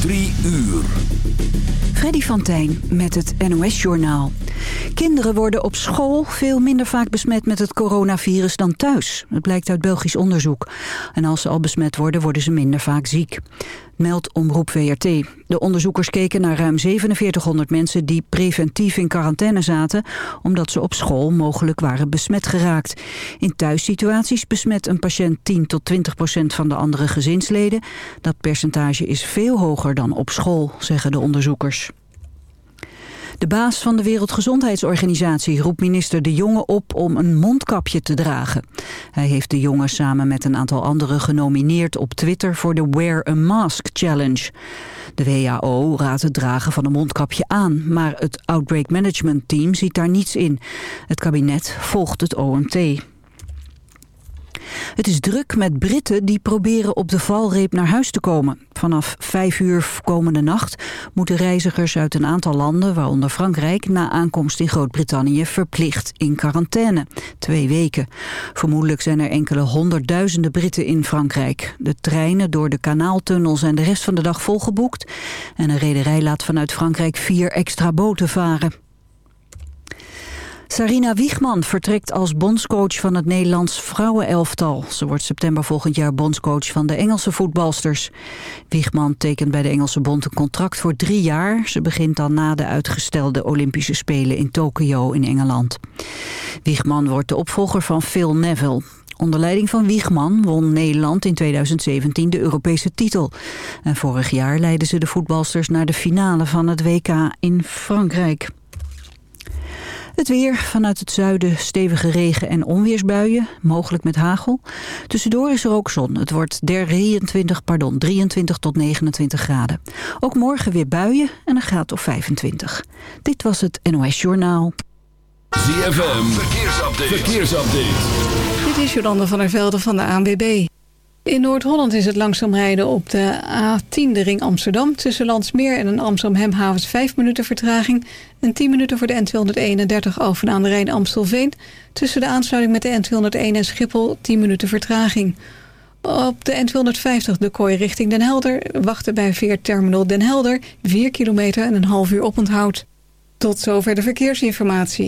Drie uur. Freddy van Tijn met het NOS-journaal. Kinderen worden op school veel minder vaak besmet met het coronavirus dan thuis. Dat blijkt uit Belgisch onderzoek. En als ze al besmet worden, worden ze minder vaak ziek. Meldt Omroep WRT. De onderzoekers keken naar ruim 4700 mensen die preventief in quarantaine zaten... omdat ze op school mogelijk waren besmet geraakt. In thuissituaties besmet een patiënt 10 tot 20 procent van de andere gezinsleden. Dat percentage is veel hoger dan op school, zeggen de onderzoekers. De baas van de Wereldgezondheidsorganisatie roept minister De Jonge op om een mondkapje te dragen. Hij heeft De Jonge samen met een aantal anderen genomineerd op Twitter voor de Wear a Mask Challenge. De WHO raadt het dragen van een mondkapje aan, maar het Outbreak Management Team ziet daar niets in. Het kabinet volgt het OMT. Het is druk met Britten die proberen op de valreep naar huis te komen. Vanaf vijf uur komende nacht moeten reizigers uit een aantal landen, waaronder Frankrijk, na aankomst in Groot-Brittannië verplicht in quarantaine. Twee weken. Vermoedelijk zijn er enkele honderdduizenden Britten in Frankrijk. De treinen door de kanaaltunnel zijn de rest van de dag volgeboekt. En een rederij laat vanuit Frankrijk vier extra boten varen. Sarina Wiegman vertrekt als bondscoach van het Nederlands vrouwenelftal. Ze wordt september volgend jaar bondscoach van de Engelse voetbalsters. Wiegman tekent bij de Engelse bond een contract voor drie jaar. Ze begint dan na de uitgestelde Olympische Spelen in Tokio in Engeland. Wiegman wordt de opvolger van Phil Neville. Onder leiding van Wiegman won Nederland in 2017 de Europese titel. En vorig jaar leidden ze de voetbalsters naar de finale van het WK in Frankrijk. Het weer, vanuit het zuiden stevige regen- en onweersbuien, mogelijk met hagel. Tussendoor is er ook zon. Het wordt 23, pardon, 23 tot 29 graden. Ook morgen weer buien en een graad of 25. Dit was het NOS Journaal. ZFM, verkeersupdate. verkeersupdate. Dit is Jolanda van der Velde van de ANWB. In Noord-Holland is het langzaam rijden op de A10, de ring Amsterdam. Tussen Landsmeer en Amsterdam Havens 5 minuten vertraging. En 10 minuten voor de N231 over aan de Rijn Amstelveen. Tussen de aansluiting met de N201 en Schiphol 10 minuten vertraging. Op de N250 de kooi richting Den Helder. Wachten bij Veerterminal Den Helder. 4 kilometer en een half uur oponthoud. Tot zover de verkeersinformatie.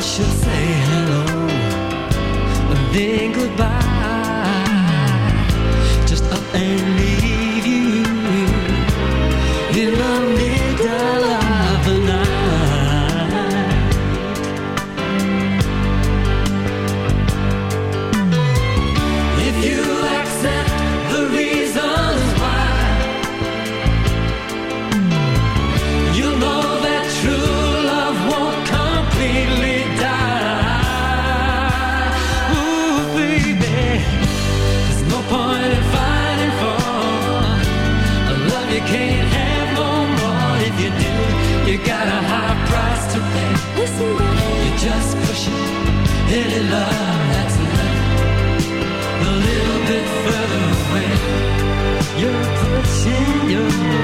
should say hello then goodbye. Just up and you.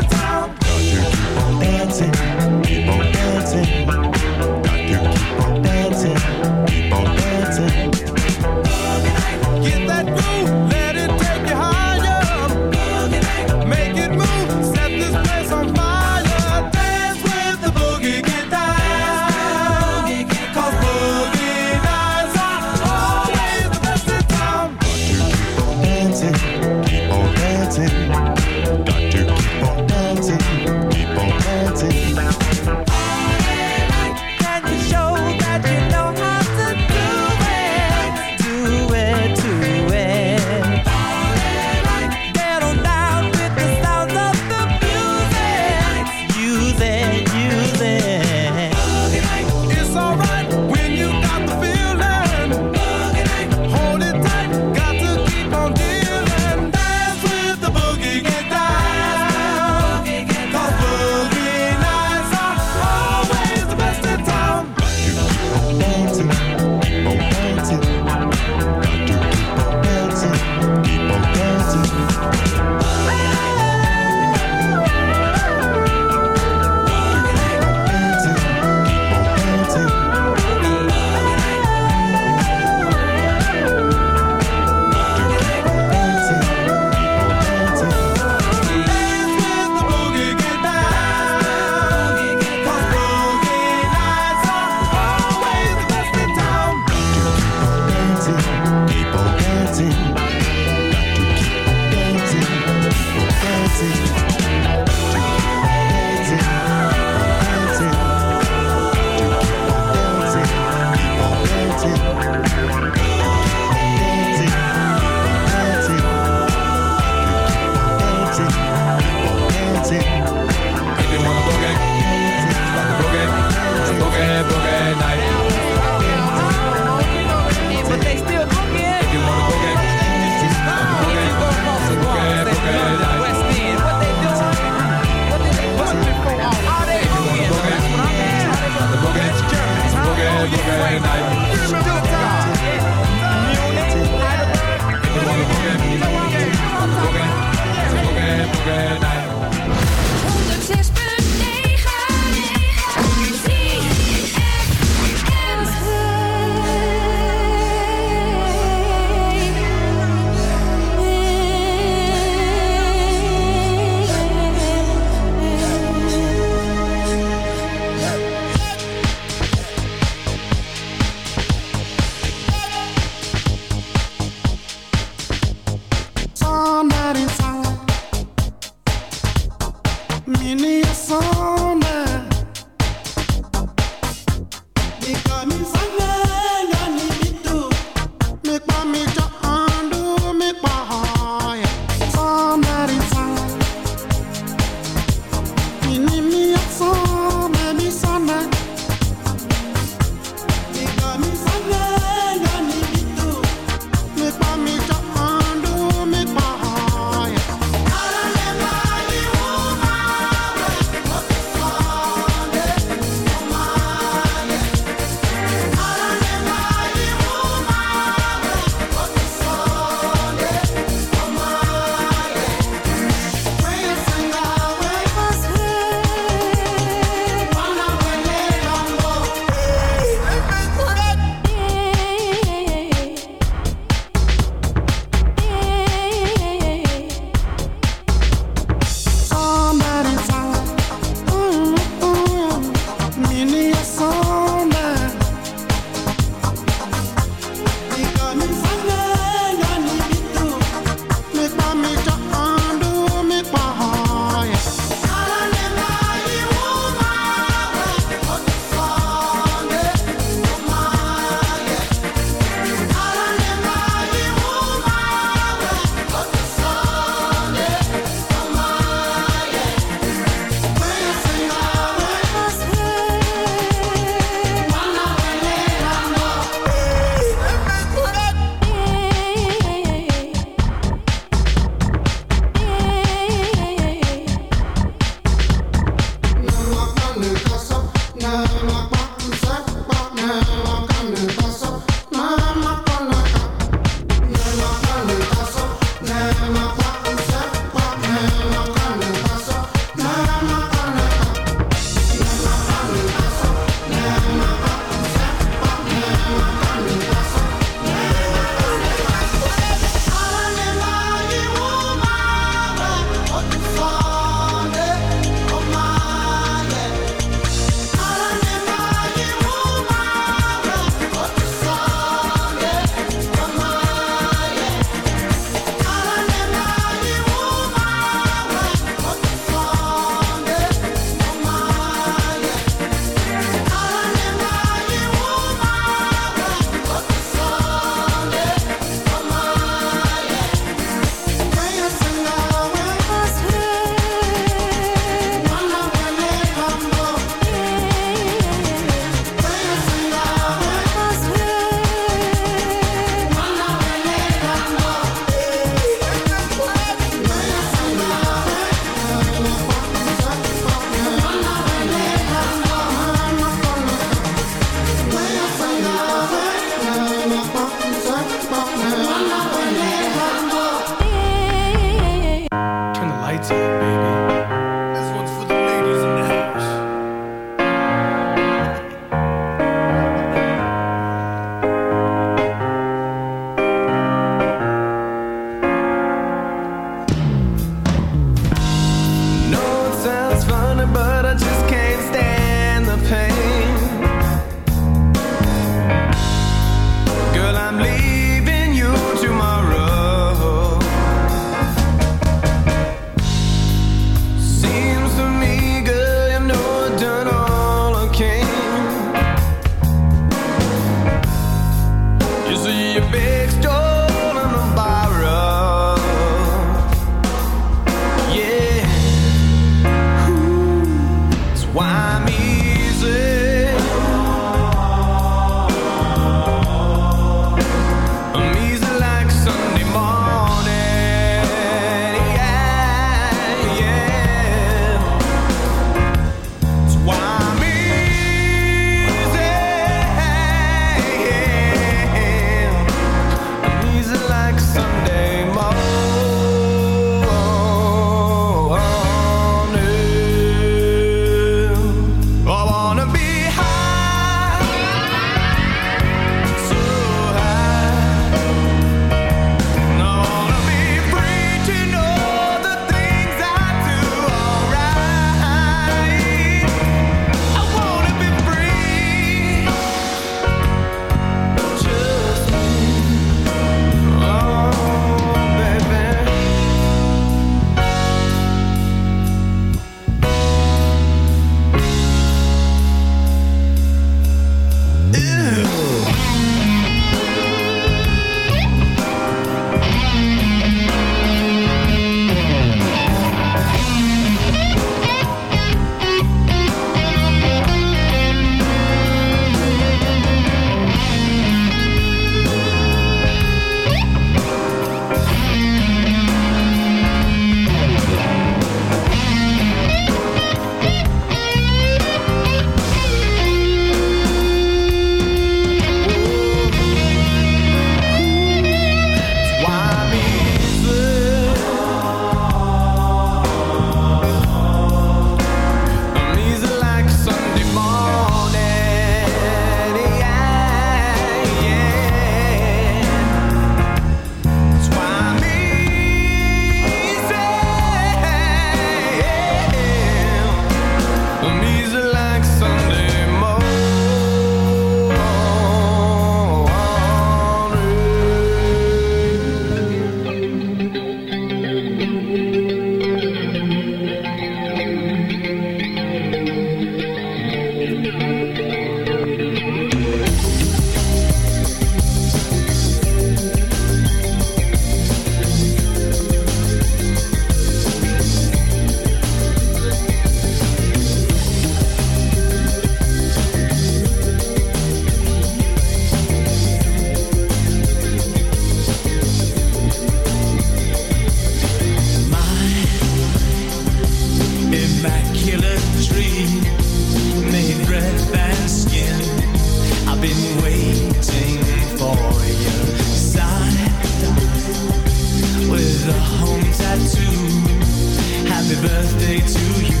Birthday to you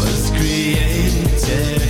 was created